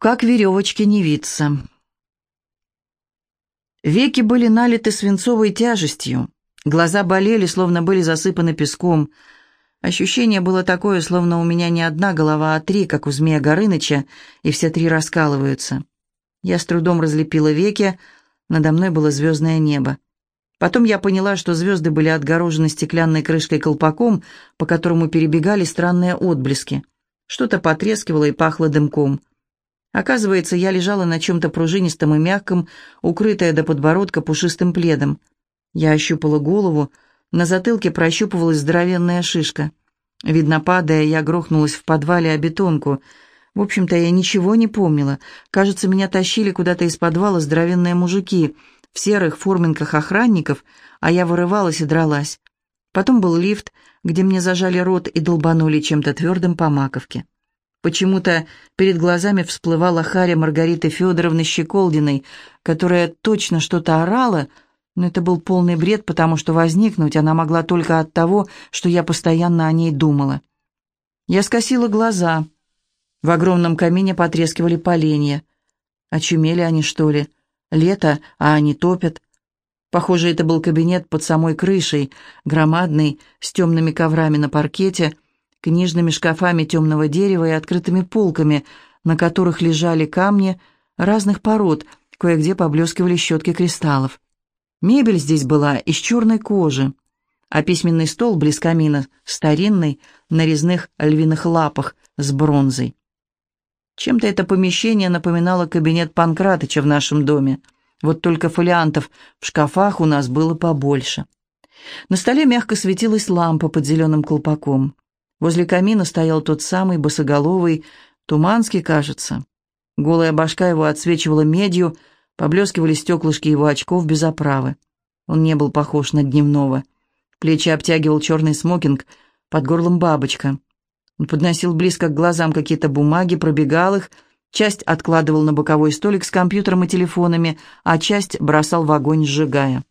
Как веревочки не виться. Веки были налиты свинцовой тяжестью. Глаза болели, словно были засыпаны песком. Ощущение было такое, словно у меня не одна голова, а три, как у змея Горыныча, и все три раскалываются. Я с трудом разлепила веки, надо мной было звездное небо. Потом я поняла, что звезды были отгорожены стеклянной крышкой-колпаком, по которому перебегали странные отблески. Что-то потрескивало и пахло дымком. Оказывается, я лежала на чем-то пружинистом и мягком, укрытая до подбородка пушистым пледом. Я ощупала голову, на затылке прощупывалась здоровенная шишка. Видно, падая, я грохнулась в подвале о бетонку. В общем-то, я ничего не помнила. Кажется, меня тащили куда-то из подвала здоровенные мужики в серых форменках охранников, а я вырывалась и дралась. Потом был лифт, где мне зажали рот и долбанули чем-то твердым по маковке. Почему-то перед глазами всплывала Харя Маргариты Федоровны Щеколдиной, которая точно что-то орала, но это был полный бред, потому что возникнуть она могла только от того, что я постоянно о ней думала. Я скосила глаза. В огромном камине потрескивали поленья. Очумели они, что ли? Лето, а они топят. Похоже, это был кабинет под самой крышей, громадный, с темными коврами на паркете — книжными шкафами темного дерева и открытыми полками, на которых лежали камни разных пород, кое-где поблескивали щетки кристаллов. Мебель здесь была из черной кожи, а письменный стол близ камина старинный, на резных львиных лапах с бронзой. Чем-то это помещение напоминало кабинет Панкратыча в нашем доме. Вот только фолиантов в шкафах у нас было побольше. На столе мягко светилась лампа под зеленым колпаком. Возле камина стоял тот самый босоголовый, Туманский, кажется. Голая башка его отсвечивала медью, поблескивали стеклышки его очков без оправы. Он не был похож на дневного. Плечи обтягивал черный смокинг, под горлом бабочка. Он подносил близко к глазам какие-то бумаги, пробегал их, часть откладывал на боковой столик с компьютером и телефонами, а часть бросал в огонь, сжигая.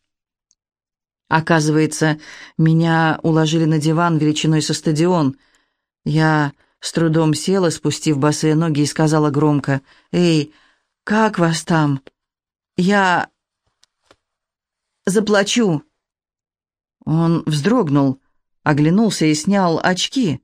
Оказывается, меня уложили на диван величиной со стадион. Я с трудом села, спустив босые ноги, и сказала громко, «Эй, как вас там? Я заплачу». Он вздрогнул, оглянулся и снял очки.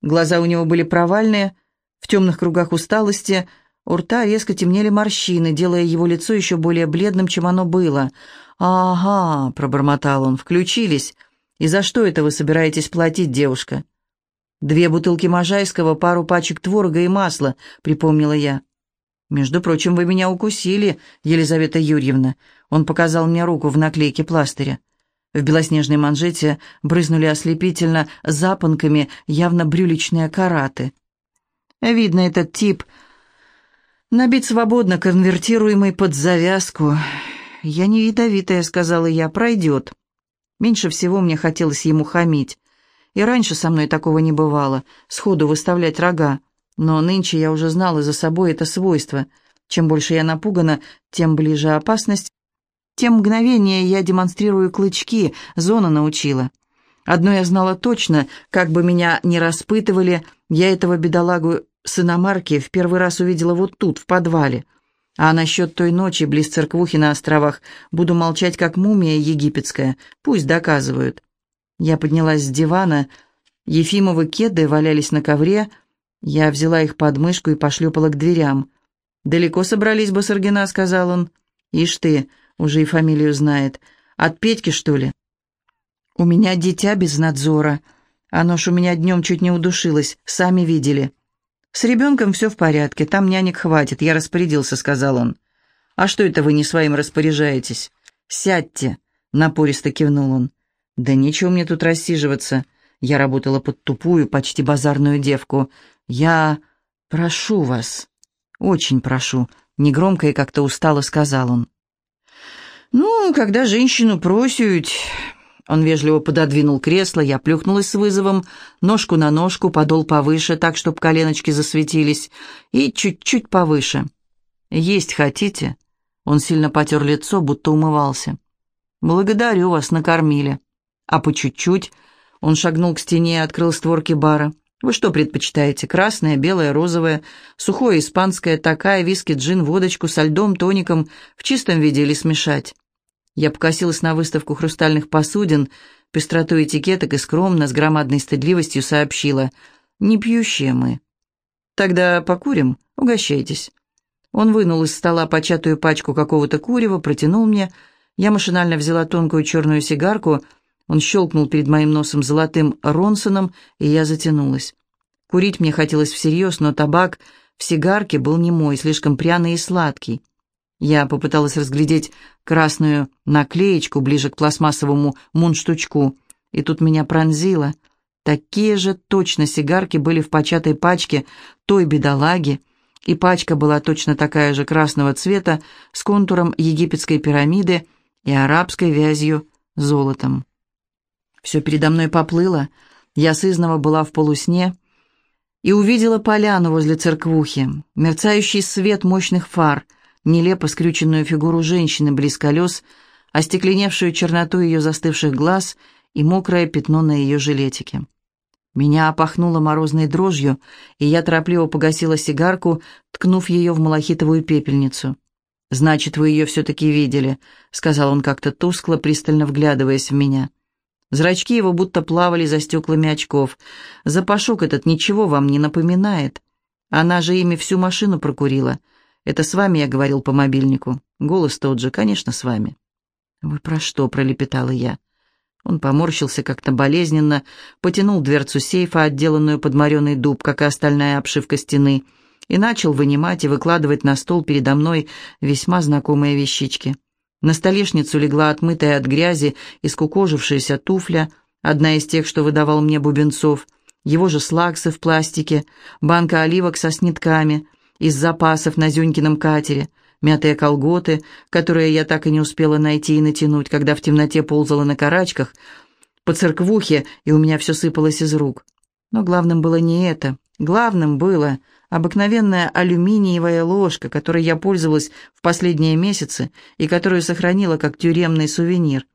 Глаза у него были провальные, в темных кругах усталости, у рта резко темнели морщины, делая его лицо еще более бледным, чем оно было — «Ага», — пробормотал он, — «включились. И за что это вы собираетесь платить, девушка?» «Две бутылки можайского, пару пачек творога и масла», — припомнила я. «Между прочим, вы меня укусили, Елизавета Юрьевна». Он показал мне руку в наклейке пластыря. В белоснежной манжете брызнули ослепительно запонками явно брюличные караты. Видно, этот тип набит свободно, конвертируемый под завязку. «Я не ядовитая», — сказала я, — «пройдет». Меньше всего мне хотелось ему хамить. И раньше со мной такого не бывало, сходу выставлять рога. Но нынче я уже знала за собой это свойство. Чем больше я напугана, тем ближе опасность, тем мгновение я демонстрирую клычки, зона научила. Одно я знала точно, как бы меня ни распытывали, я этого бедолагу с иномарки в первый раз увидела вот тут, в подвале. А насчет той ночи близ церквухи на островах буду молчать, как мумия египетская. Пусть доказывают. Я поднялась с дивана. Ефимовы кеды валялись на ковре. Я взяла их под мышку и пошлепала к дверям. «Далеко собрались, Басаргина?» — сказал он. «Ишь ты, уже и фамилию знает. От Петьки, что ли?» «У меня дитя без надзора. Оно ж у меня днем чуть не удушилось, сами видели». «С ребенком все в порядке, там нянек хватит, я распорядился», — сказал он. «А что это вы не своим распоряжаетесь?» «Сядьте», — напористо кивнул он. «Да нечего мне тут рассиживаться. Я работала под тупую, почти базарную девку. Я прошу вас, очень прошу», — негромко и как-то устало сказал он. «Ну, когда женщину просят, он вежливо пододвинул кресло, я плюхнулась с вызовом, ножку на ножку, подол повыше, так, чтоб коленочки засветились, и чуть-чуть повыше. «Есть хотите?» Он сильно потер лицо, будто умывался. «Благодарю вас, накормили». «А по чуть-чуть?» Он шагнул к стене и открыл створки бара. Вы что предпочитаете? Красное, белое, розовое, сухое, испанское, такая, виски, джин, водочку со льдом, тоником, в чистом виде или смешать? Я покосилась на выставку хрустальных посудин, пестроту этикеток и скромно, с громадной стыдливостью сообщила. «Не пьющие мы». «Тогда покурим? Угощайтесь». Он вынул из стола початую пачку какого-то курева, протянул мне. Я машинально взяла тонкую черную сигарку — он щелкнул перед моим носом золотым Ронсоном, и я затянулась. Курить мне хотелось всерьез, но табак в сигарке был не мой, слишком пряный и сладкий. Я попыталась разглядеть красную наклеечку ближе к пластмассовому мундштучку, и тут меня пронзило. Такие же точно сигарки были в початой пачке той бедолаги, и пачка была точно такая же красного цвета с контуром египетской пирамиды и арабской вязью золотом. Все передо мной поплыло. Я сызнова была в полусне и увидела поляну возле церквухи, мерцающий свет мощных фар, нелепо скрюченную фигуру женщины близ колес, остекленевшую черноту ее застывших глаз и мокрое пятно на ее жилетике. Меня опахнуло морозной дрожью, и я торопливо погасила сигарку, ткнув ее в малахитовую пепельницу. «Значит, вы ее все-таки видели», — сказал он как-то тускло, пристально вглядываясь в меня. Зрачки его будто плавали за стеклами очков. Запашок этот ничего вам не напоминает. Она же ими всю машину прокурила. Это с вами я говорил по мобильнику. Голос тот же, конечно, с вами. «Вы про что?» — пролепетала я. Он поморщился как-то болезненно, потянул дверцу сейфа, отделанную под мореный дуб, как и остальная обшивка стены, и начал вынимать и выкладывать на стол передо мной весьма знакомые вещички. На столешницу легла отмытая от грязи и скукожившаяся туфля, одна из тех, что выдавал мне Бубенцов, его же слаксы в пластике, банка оливок со снитками из запасов на Зюнькином катере, мятые колготы, которые я так и не успела найти и натянуть, когда в темноте ползала на карачках, по церквухе, и у меня все сыпалось из рук. Но главным было не это. Главным было Обыкновенная алюминиевая ложка, которой я пользовалась в последние месяцы и которую сохранила как тюремный сувенир.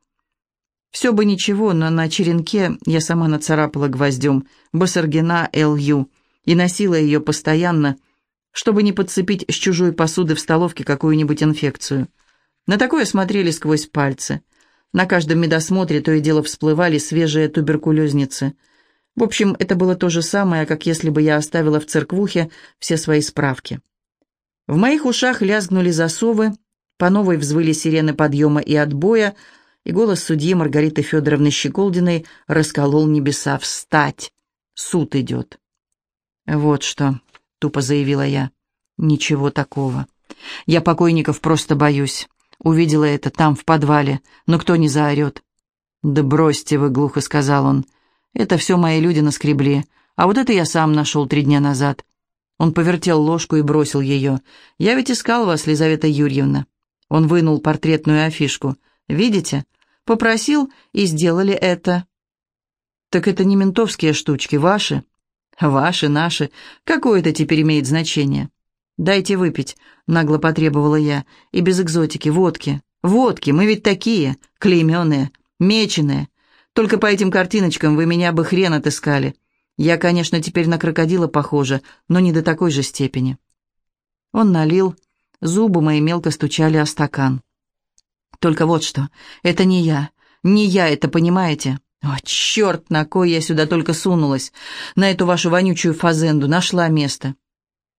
Все бы ничего, но на черенке я сама нацарапала гвоздем Басаргина Л.Ю. и носила ее постоянно, чтобы не подцепить с чужой посуды в столовке какую-нибудь инфекцию. На такое смотрели сквозь пальцы. На каждом медосмотре то и дело всплывали свежие туберкулезницы – в общем, это было то же самое, как если бы я оставила в церквухе все свои справки. В моих ушах лязгнули засовы, по новой взвыли сирены подъема и отбоя, и голос судьи Маргариты Федоровны Щеколдиной расколол небеса. «Встать! Суд идет!» «Вот что», — тупо заявила я. «Ничего такого. Я покойников просто боюсь. Увидела это там, в подвале, но кто не заорет?» «Да бросьте вы», — глухо сказал он. Это все мои люди наскребли, а вот это я сам нашел три дня назад. Он повертел ложку и бросил ее. «Я ведь искал вас, Лизавета Юрьевна». Он вынул портретную афишку. «Видите? Попросил, и сделали это». «Так это не ментовские штучки, ваши?» «Ваши, наши. Какое это теперь имеет значение?» «Дайте выпить», — нагло потребовала я. «И без экзотики, водки. Водки, мы ведь такие, клейменные, меченые. Только по этим картиночкам вы меня бы хрен отыскали. Я, конечно, теперь на крокодила похожа, но не до такой же степени». Он налил, зубы мои мелко стучали о стакан. «Только вот что, это не я, не я это, понимаете?» «О, черт, на кой я сюда только сунулась! На эту вашу вонючую фазенду нашла место!»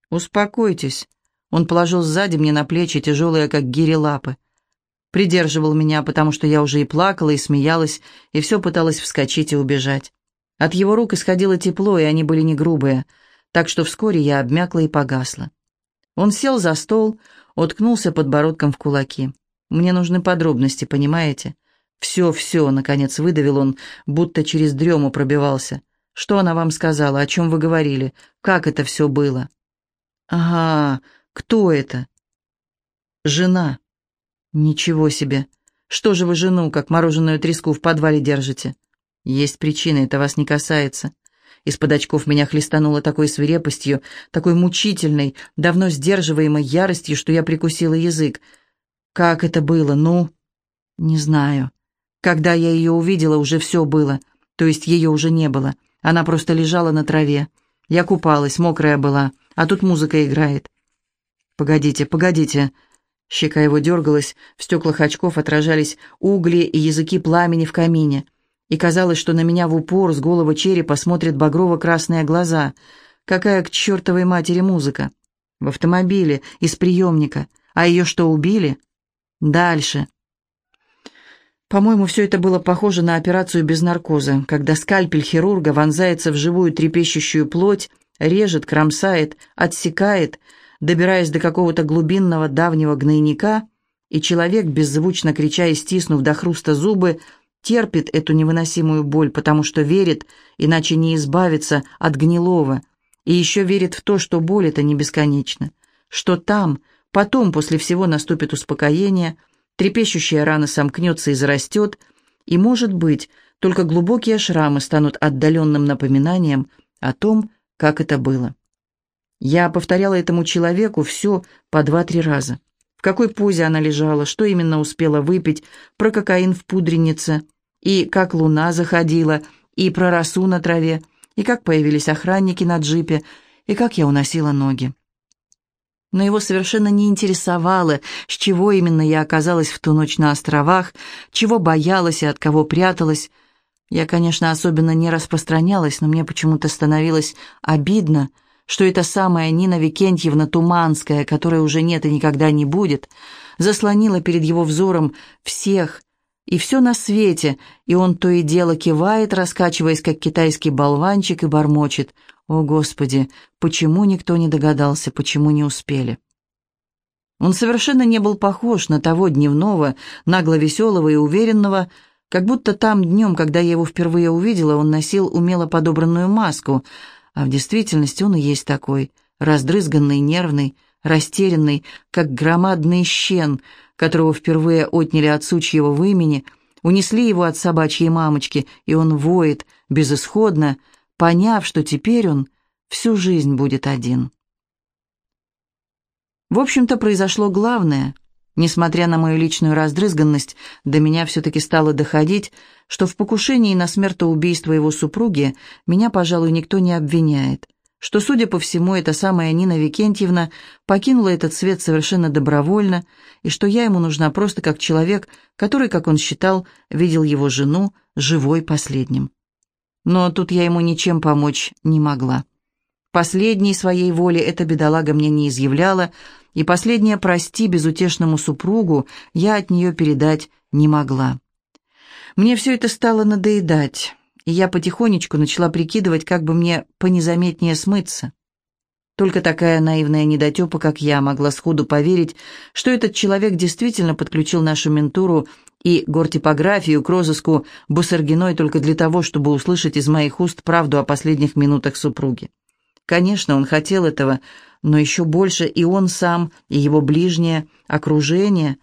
«Успокойтесь!» Он положил сзади мне на плечи тяжелые, как гири лапы придерживал меня, потому что я уже и плакала, и смеялась, и все пыталась вскочить и убежать. От его рук исходило тепло, и они были не грубые, так что вскоре я обмякла и погасла. Он сел за стол, уткнулся подбородком в кулаки. «Мне нужны подробности, понимаете?» «Все-все», — наконец выдавил он, будто через дрему пробивался. «Что она вам сказала? О чем вы говорили? Как это все было?» «Ага, кто это?» «Жена». «Ничего себе! Что же вы жену, как мороженую треску в подвале держите?» «Есть причина, это вас не касается». Из-под очков меня хлестануло такой свирепостью, такой мучительной, давно сдерживаемой яростью, что я прикусила язык. «Как это было, ну?» «Не знаю. Когда я ее увидела, уже все было. То есть ее уже не было. Она просто лежала на траве. Я купалась, мокрая была, а тут музыка играет. «Погодите, погодите». Щека его дергалась, в стеклах очков отражались угли и языки пламени в камине. И казалось, что на меня в упор с голого черепа смотрят багрово-красные глаза. Какая к чертовой матери музыка? В автомобиле, из приемника. А ее что, убили? Дальше. По-моему, все это было похоже на операцию без наркоза, когда скальпель хирурга вонзается в живую трепещущую плоть, режет, кромсает, отсекает, добираясь до какого-то глубинного давнего гнойника, и человек, беззвучно крича и стиснув до хруста зубы, терпит эту невыносимую боль, потому что верит, иначе не избавиться от гнилого, и еще верит в то, что боль это не бесконечна, что там, потом, после всего наступит успокоение, трепещущая рана сомкнется и зарастет, и, может быть, только глубокие шрамы станут отдаленным напоминанием о том, как это было. Я повторяла этому человеку все по два-три раза. В какой позе она лежала, что именно успела выпить, про кокаин в пудренице, и как луна заходила, и про росу на траве, и как появились охранники на джипе, и как я уносила ноги. Но его совершенно не интересовало, с чего именно я оказалась в ту ночь на островах, чего боялась и от кого пряталась. Я, конечно, особенно не распространялась, но мне почему-то становилось обидно, что эта самая Нина Викентьевна Туманская, которой уже нет и никогда не будет, заслонила перед его взором всех и все на свете, и он то и дело кивает, раскачиваясь, как китайский болванчик, и бормочет. «О, Господи, почему никто не догадался, почему не успели?» Он совершенно не был похож на того дневного, нагло-веселого и уверенного, как будто там днем, когда я его впервые увидела, он носил умело подобранную маску — а в действительности он и есть такой, раздрызганный, нервный, растерянный, как громадный щен, которого впервые отняли от сучьего в имени, унесли его от собачьей мамочки, и он воет, безысходно, поняв, что теперь он всю жизнь будет один. В общем-то, произошло главное. Несмотря на мою личную раздрызганность, до меня все-таки стало доходить, что в покушении на смертоубийство его супруги меня, пожалуй, никто не обвиняет, что, судя по всему, эта самая Нина Викентьевна покинула этот свет совершенно добровольно, и что я ему нужна просто как человек, который, как он считал, видел его жену живой последним. Но тут я ему ничем помочь не могла. Последней своей воли эта бедолага мне не изъявляла, и последнее «прости» безутешному супругу я от нее передать не могла. Мне все это стало надоедать, и я потихонечку начала прикидывать, как бы мне понезаметнее смыться. Только такая наивная недотепа, как я, могла сходу поверить, что этот человек действительно подключил нашу ментуру и гортипографию к розыску Бусаргиной только для того, чтобы услышать из моих уст правду о последних минутах супруги. Конечно, он хотел этого, но еще больше и он сам, и его ближнее окружение,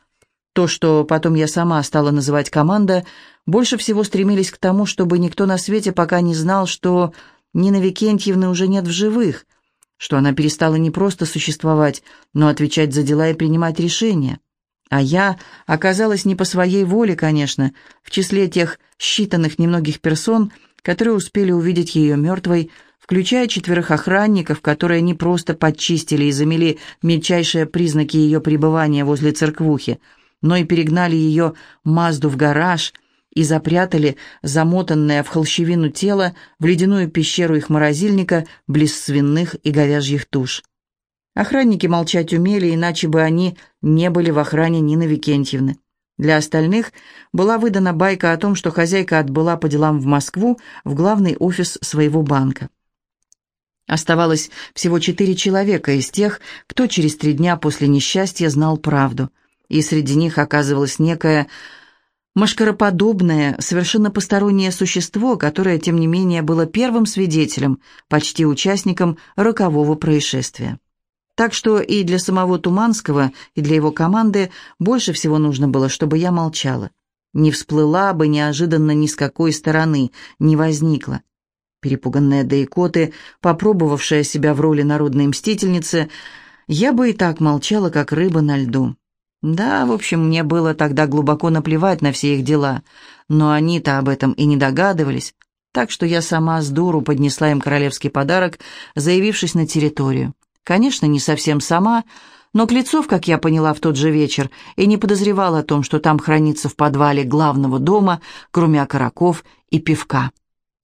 то, что потом я сама стала называть команда, больше всего стремились к тому, чтобы никто на свете пока не знал, что Нина Викентьевны уже нет в живых, что она перестала не просто существовать, но отвечать за дела и принимать решения. А я оказалась не по своей воле, конечно, в числе тех считанных немногих персон, которые успели увидеть ее мертвой, включая четверых охранников, которые не просто подчистили и замели мельчайшие признаки ее пребывания возле церквухи, но и перегнали ее Мазду в гараж и запрятали замотанное в холщевину тело в ледяную пещеру их морозильника близ свиных и говяжьих туш. Охранники молчать умели, иначе бы они не были в охране Нины Викентьевны. Для остальных была выдана байка о том, что хозяйка отбыла по делам в Москву в главный офис своего банка. Оставалось всего четыре человека из тех, кто через три дня после несчастья знал правду. И среди них оказывалось некое машкароподобное, совершенно постороннее существо, которое, тем не менее, было первым свидетелем, почти участником рокового происшествия. Так что и для самого Туманского, и для его команды больше всего нужно было, чтобы я молчала. Не всплыла бы неожиданно ни с какой стороны, не возникла. Перепуганная Дейкоты, попробовавшая себя в роли народной мстительницы, я бы и так молчала, как рыба на льду. Да, в общем, мне было тогда глубоко наплевать на все их дела, но они-то об этом и не догадывались. так что я сама с дуру поднесла им королевский подарок, заявившись на территорию. Конечно, не совсем сама, но Клецов, как я поняла в тот же вечер, и не подозревал о том, что там хранится в подвале главного дома, кроме окороков и пивка.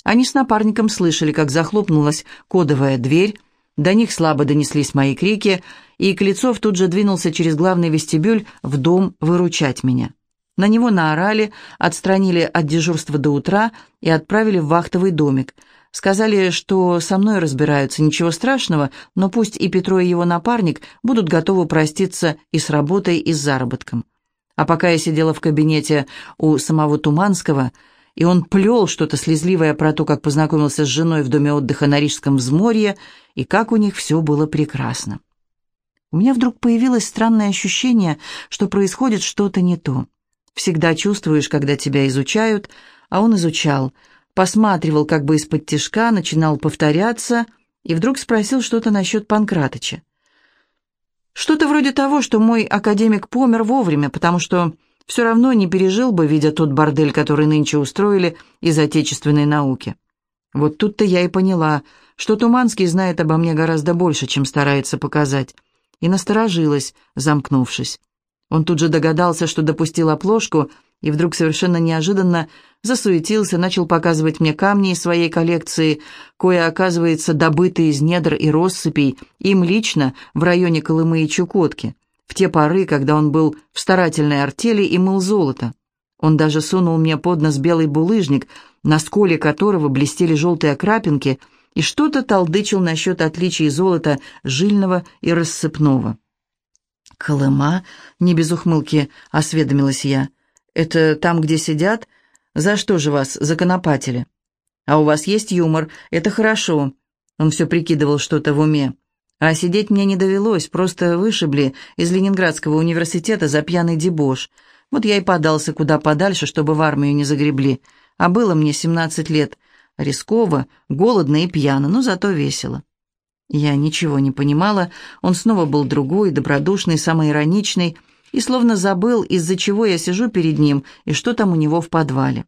Они с напарником слышали, как захлопнулась кодовая дверь, до них слабо донеслись мои крики, и Клецов тут же двинулся через главный вестибюль в дом выручать меня. На него наорали, отстранили от дежурства до утра и отправили в вахтовый домик. Сказали, что со мной разбираются, ничего страшного, но пусть и Петро, и его напарник будут готовы проститься и с работой, и с заработком. А пока я сидела в кабинете у самого Туманского, и он плел что-то слезливое про то, как познакомился с женой в доме отдыха на Рижском взморье, и как у них все было прекрасно. У меня вдруг появилось странное ощущение, что происходит что-то не то. Всегда чувствуешь, когда тебя изучают, а он изучал, посматривал как бы из-под тишка, начинал повторяться и вдруг спросил что-то насчет Панкратыча. Что-то вроде того, что мой академик помер вовремя, потому что все равно не пережил бы, видя тот бордель, который нынче устроили из отечественной науки. Вот тут-то я и поняла, что Туманский знает обо мне гораздо больше, чем старается показать, и насторожилась, замкнувшись. Он тут же догадался, что допустил оплошку, и вдруг совершенно неожиданно засуетился, начал показывать мне камни из своей коллекции, кое, оказывается, добытые из недр и россыпей, им лично в районе Колымы и Чукотки, в те поры, когда он был в старательной артели и мыл золото. Он даже сунул мне под нос белый булыжник, на сколе которого блестели желтые крапинки, и что-то толдычил насчет отличий золота жильного и рассыпного. «Колыма?» — не без ухмылки осведомилась я. «Это там, где сидят? За что же вас законопатили?» «А у вас есть юмор, это хорошо». Он все прикидывал что-то в уме. А сидеть мне не довелось, просто вышибли из Ленинградского университета за пьяный дебош. Вот я и подался куда подальше, чтобы в армию не загребли. А было мне семнадцать лет. Рисково, голодно и пьяно, но зато весело. Я ничего не понимала, он снова был другой, добродушный, самоироничный, и словно забыл, из-за чего я сижу перед ним и что там у него в подвале.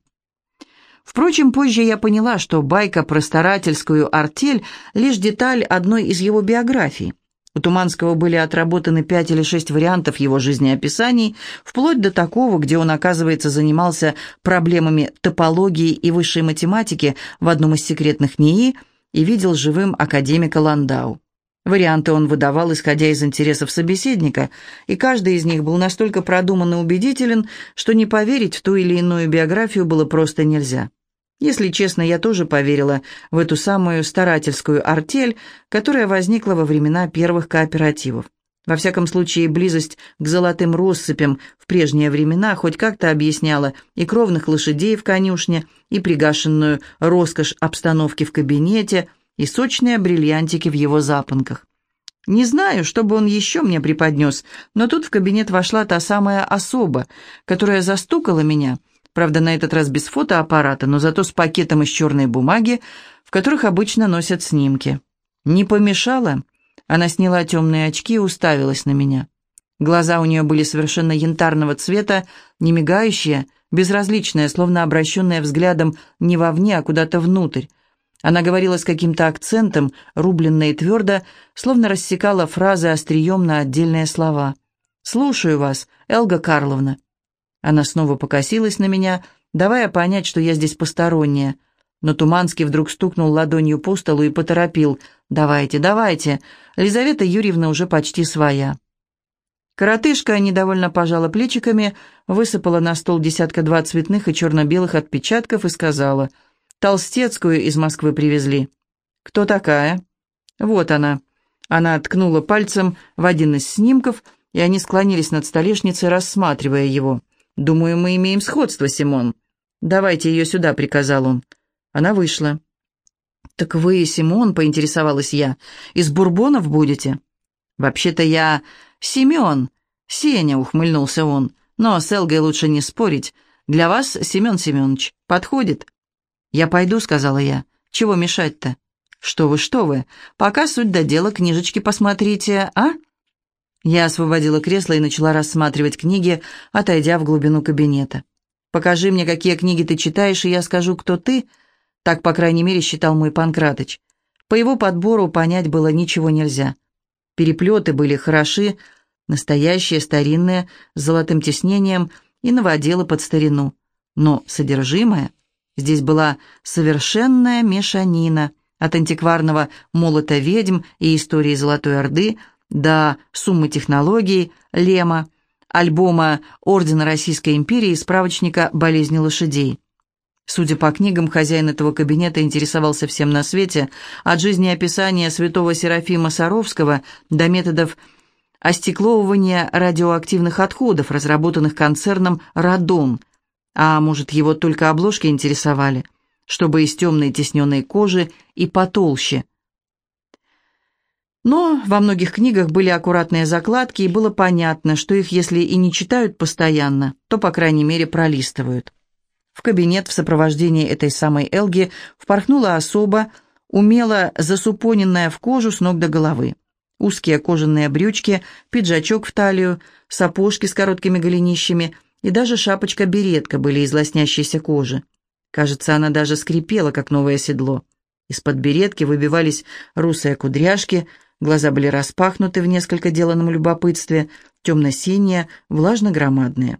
Впрочем, позже я поняла, что байка про старательскую артель — лишь деталь одной из его биографий. У Туманского были отработаны пять или шесть вариантов его жизнеописаний, вплоть до такого, где он, оказывается, занимался проблемами топологии и высшей математики в одном из секретных НИИ — и видел живым академика Ландау. Варианты он выдавал, исходя из интересов собеседника, и каждый из них был настолько продуман и убедителен, что не поверить в ту или иную биографию было просто нельзя. Если честно, я тоже поверила в эту самую старательскую артель, которая возникла во времена первых кооперативов. Во всяком случае, близость к золотым россыпям в прежние времена хоть как-то объясняла и кровных лошадей в конюшне, и пригашенную роскошь обстановки в кабинете, и сочные бриллиантики в его запонках. Не знаю, что бы он еще мне преподнес, но тут в кабинет вошла та самая особа, которая застукала меня, правда, на этот раз без фотоаппарата, но зато с пакетом из черной бумаги, в которых обычно носят снимки. Не помешало? Она сняла темные очки и уставилась на меня. Глаза у нее были совершенно янтарного цвета, не мигающие, безразличные, словно обращенные взглядом не вовне, а куда-то внутрь. Она говорила с каким-то акцентом, рубленно и твердо, словно рассекала фразы острием на отдельные слова. «Слушаю вас, Элга Карловна». Она снова покосилась на меня, давая понять, что я здесь посторонняя. Но Туманский вдруг стукнул ладонью по столу и поторопил. «Давайте, давайте, Лизавета Юрьевна уже почти своя». Коротышка недовольно пожала плечиками, высыпала на стол десятка-два цветных и черно-белых отпечатков и сказала, «Толстецкую из Москвы привезли». «Кто такая?» «Вот она». Она ткнула пальцем в один из снимков, и они склонились над столешницей, рассматривая его. «Думаю, мы имеем сходство, Симон». «Давайте ее сюда», — приказал он. Она вышла. «Так вы, Симон, — поинтересовалась я, — из бурбонов будете?» «Вообще-то я Семен, Сеня», — ухмыльнулся он. «Но с Элгой лучше не спорить. Для вас, Семен Семенович, подходит?» «Я пойду», — сказала я. «Чего мешать-то?» «Что вы, что вы? Пока суть до дела, книжечки посмотрите, а?» Я освободила кресло и начала рассматривать книги, отойдя в глубину кабинета. «Покажи мне, какие книги ты читаешь, и я скажу, кто ты», Так, по крайней мере, считал мой Панкратыч. По его подбору понять было ничего нельзя. Переплеты были хороши, настоящие, старинные, с золотым тиснением и новоделы под старину. Но содержимое... Здесь была совершенная мешанина от антикварного молота ведьм и истории Золотой Орды до суммы технологий, лема, альбома Ордена Российской империи и справочника болезни лошадей. Судя по книгам, хозяин этого кабинета интересовался всем на свете, от жизнеописания святого Серафима Саровского до методов остекловывания радиоактивных отходов, разработанных концерном «Радон». А может, его только обложки интересовали, чтобы из темной тесненной кожи и потолще. Но во многих книгах были аккуратные закладки, и было понятно, что их, если и не читают постоянно, то, по крайней мере, пролистывают. В кабинет в сопровождении этой самой Элги впорхнула особа, умело засупоненная в кожу с ног до головы. Узкие кожаные брючки, пиджачок в талию, сапожки с короткими голенищами и даже шапочка-беретка были из лоснящейся кожи. Кажется, она даже скрипела, как новое седло. Из-под беретки выбивались русые кудряшки, глаза были распахнуты в несколько деланном любопытстве, темно-синие, влажно-громадные.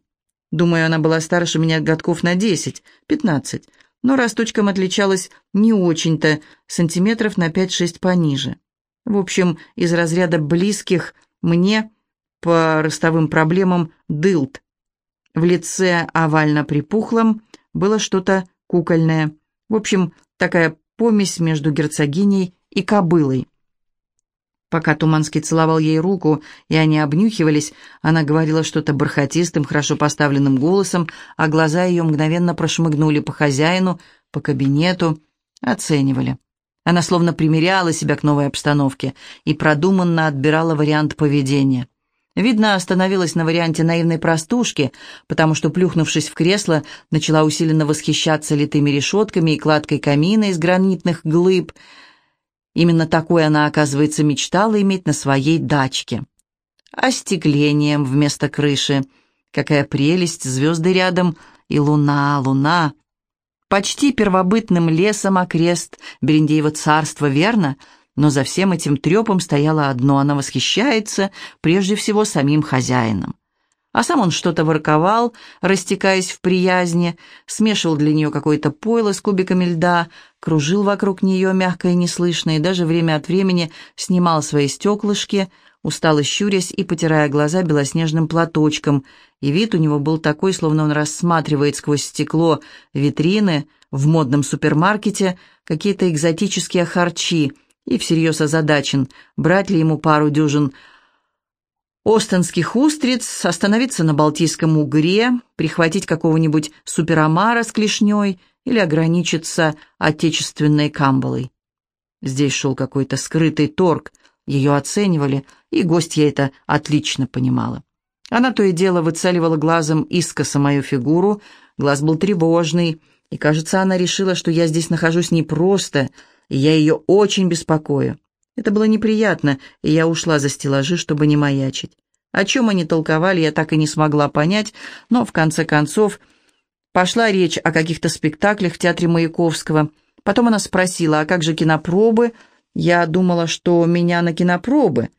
Думаю, она была старше меня годков на десять, пятнадцать, но росточком отличалась не очень-то, сантиметров на пять-шесть пониже. В общем, из разряда близких мне по ростовым проблемам дылт. В лице овально припухлом было что-то кукольное. В общем, такая помесь между герцогиней и кобылой. Пока Туманский целовал ей руку, и они обнюхивались, она говорила что-то бархатистым, хорошо поставленным голосом, а глаза ее мгновенно прошмыгнули по хозяину, по кабинету, оценивали. Она словно примеряла себя к новой обстановке и продуманно отбирала вариант поведения. Видно, остановилась на варианте наивной простушки, потому что, плюхнувшись в кресло, начала усиленно восхищаться литыми решетками и кладкой камина из гранитных глыб – Именно такой она, оказывается, мечтала иметь на своей дачке. Остеклением вместо крыши. Какая прелесть, звезды рядом и луна, луна. Почти первобытным лесом окрест Берендеево царство, верно? Но за всем этим трепом стояло одно — она восхищается прежде всего самим хозяином а сам он что-то ворковал, растекаясь в приязни, смешивал для нее какое-то пойло с кубиками льда, кружил вокруг нее мягко и неслышно, и даже время от времени снимал свои стеклышки, устало щурясь и потирая глаза белоснежным платочком, и вид у него был такой, словно он рассматривает сквозь стекло витрины в модном супермаркете какие-то экзотические харчи, и всерьез озадачен, брать ли ему пару дюжин остонских устриц, остановиться на Балтийском угре, прихватить какого-нибудь суперомара с клешней или ограничиться отечественной камбалой. Здесь шел какой-то скрытый торг, ее оценивали, и гостья это отлично понимала. Она то и дело выцеливала глазом искоса мою фигуру, глаз был тревожный, и, кажется, она решила, что я здесь нахожусь не просто, и я ее очень беспокою. Это было неприятно, и я ушла за стеллажи, чтобы не маячить. О чем они толковали, я так и не смогла понять, но в конце концов пошла речь о каких-то спектаклях в театре Маяковского. Потом она спросила, а как же кинопробы? Я думала, что меня на кинопробы.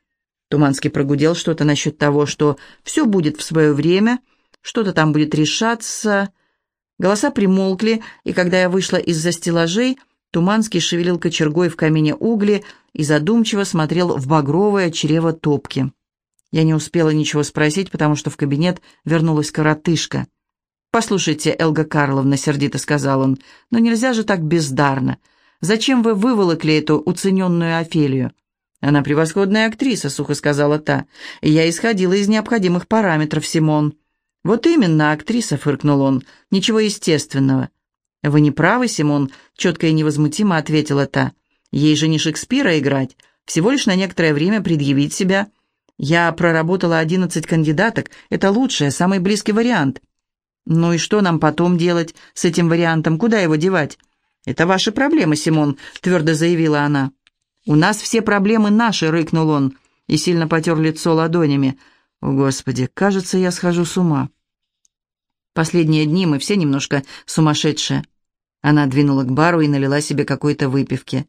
Туманский прогудел что-то насчет того, что все будет в свое время, что-то там будет решаться. Голоса примолкли, и когда я вышла из-за стеллажей, Туманский шевелил кочергой в камине угли и задумчиво смотрел в багровое чрево топки. Я не успела ничего спросить, потому что в кабинет вернулась коротышка. «Послушайте, Элга Карловна», — сердито сказал он, — «но нельзя же так бездарно. Зачем вы выволокли эту уцененную Офелию?» «Она превосходная актриса», — сухо сказала та. «И я исходила из необходимых параметров, Симон». «Вот именно, актриса», — фыркнул он. «Ничего естественного». «Вы не правы, Симон», — четко и невозмутимо ответила та. «Ей же не Шекспира играть, всего лишь на некоторое время предъявить себя». «Я проработала одиннадцать кандидаток, это лучший, самый близкий вариант». «Ну и что нам потом делать с этим вариантом? Куда его девать?» «Это ваши проблемы, Симон», — твердо заявила она. «У нас все проблемы наши», — рыкнул он и сильно потер лицо ладонями. «О, Господи, кажется, я схожу с ума». Последние дни мы все немножко сумасшедшие. Она двинула к бару и налила себе какой-то выпивки.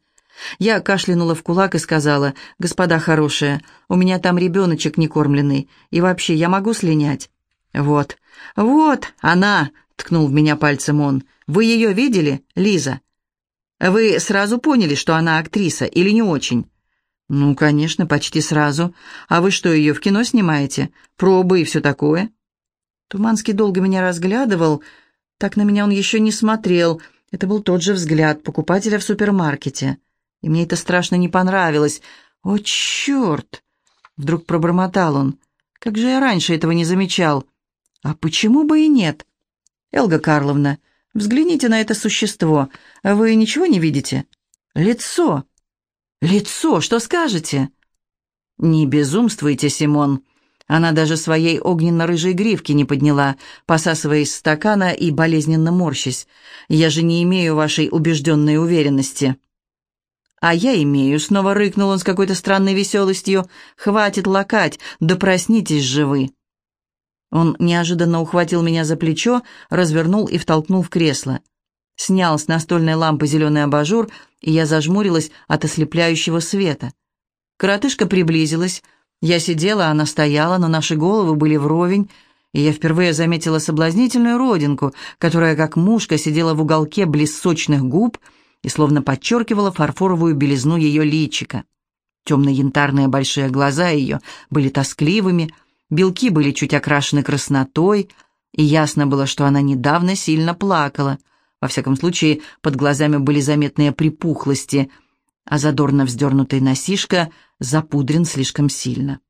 Я кашлянула в кулак и сказала, «Господа хорошие, у меня там ребеночек некормленный, и вообще я могу слинять?» «Вот, вот она!» — ткнул в меня пальцем он. «Вы ее видели, Лиза?» «Вы сразу поняли, что она актриса, или не очень?» «Ну, конечно, почти сразу. А вы что, ее в кино снимаете? Пробы и все такое?» Туманский долго меня разглядывал. Так на меня он еще не смотрел. Это был тот же взгляд покупателя в супермаркете. И мне это страшно не понравилось. «О, черт!» Вдруг пробормотал он. «Как же я раньше этого не замечал?» «А почему бы и нет?» «Элга Карловна, взгляните на это существо. Вы ничего не видите?» «Лицо!» «Лицо! Что скажете?» «Не безумствуйте, Симон!» Она даже своей огненно-рыжей гривки не подняла, посасывая из стакана и болезненно морщась. «Я же не имею вашей убежденной уверенности». «А я имею», — снова рыкнул он с какой-то странной веселостью. «Хватит лакать, да проснитесь же вы». Он неожиданно ухватил меня за плечо, развернул и втолкнул в кресло. Снял с настольной лампы зеленый абажур, и я зажмурилась от ослепляющего света. Коротышка приблизилась. Я сидела, она стояла, но наши головы были вровень, и я впервые заметила соблазнительную родинку, которая, как мушка, сидела в уголке близ сочных губ — и словно подчеркивала фарфоровую белизну ее личика. Темно-янтарные большие глаза ее были тоскливыми, белки были чуть окрашены краснотой, и ясно было, что она недавно сильно плакала. Во всяком случае, под глазами были заметные припухлости, а задорно вздернутый носишка запудрен слишком сильно.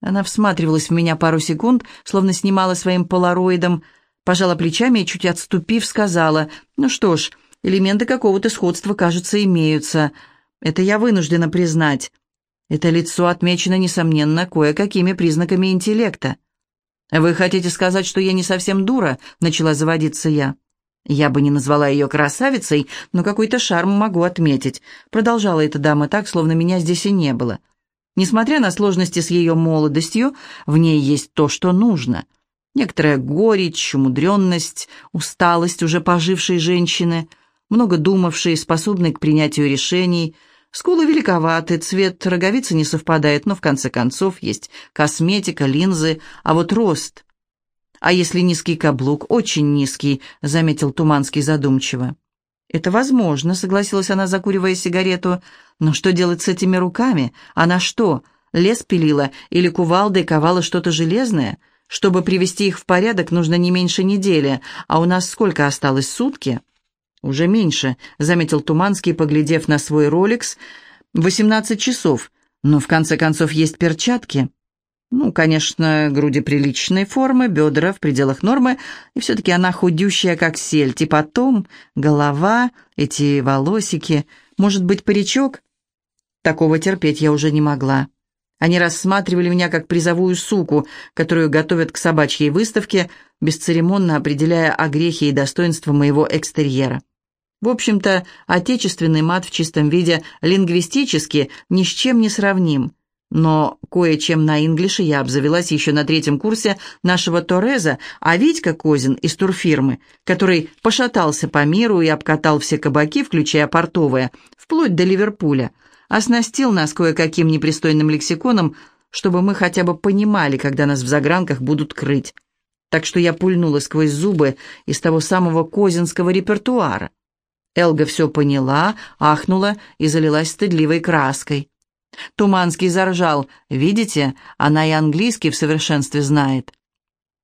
Она всматривалась в меня пару секунд, словно снимала своим полароидом, пожала плечами и, чуть отступив, сказала, «Ну что ж, элементы какого-то сходства, кажется, имеются. Это я вынуждена признать. Это лицо отмечено, несомненно, кое-какими признаками интеллекта. «Вы хотите сказать, что я не совсем дура?» — начала заводиться я. «Я бы не назвала ее красавицей, но какой-то шарм могу отметить», — продолжала эта дама так, словно меня здесь и не было. «Несмотря на сложности с ее молодостью, в ней есть то, что нужно. Некоторая горечь, умудренность, усталость уже пожившей женщины — много думавший, способный к принятию решений. Скулы великоваты, цвет роговицы не совпадает, но в конце концов есть косметика, линзы, а вот рост. А если низкий каблук, очень низкий, заметил Туманский задумчиво. «Это возможно», — согласилась она, закуривая сигарету. «Но что делать с этими руками? Она что, лес пилила или кувалдой ковала что-то железное? Чтобы привести их в порядок, нужно не меньше недели, а у нас сколько осталось, сутки?» «Уже меньше», — заметил Туманский, поглядев на свой роликс. «Восемнадцать часов. Но в конце концов есть перчатки». Ну, конечно, груди приличной формы, бедра в пределах нормы, и все-таки она худющая, как сельдь. И потом голова, эти волосики, может быть, паричок? Такого терпеть я уже не могла. Они рассматривали меня как призовую суку, которую готовят к собачьей выставке, бесцеремонно определяя огрехи и достоинства моего экстерьера. В общем-то, отечественный мат в чистом виде лингвистически ни с чем не сравним. Но кое-чем на инглише я обзавелась еще на третьем курсе нашего Тореза, а Витька Козин из турфирмы, который пошатался по миру и обкатал все кабаки, включая портовые, вплоть до Ливерпуля, оснастил нас кое-каким непристойным лексиконом, чтобы мы хотя бы понимали, когда нас в загранках будут крыть. Так что я пульнула сквозь зубы из того самого козинского репертуара. Элга все поняла, ахнула и залилась стыдливой краской. Туманский заржал. «Видите, она и английский в совершенстве знает».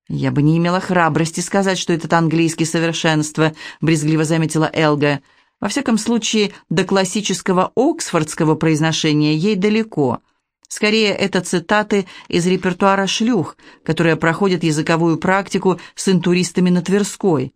«Я бы не имела храбрости сказать, что этот английский совершенство», — брезгливо заметила Элга. «Во всяком случае, до классического оксфордского произношения ей далеко. Скорее, это цитаты из репертуара шлюх, которые проходят языковую практику с интуристами на Тверской».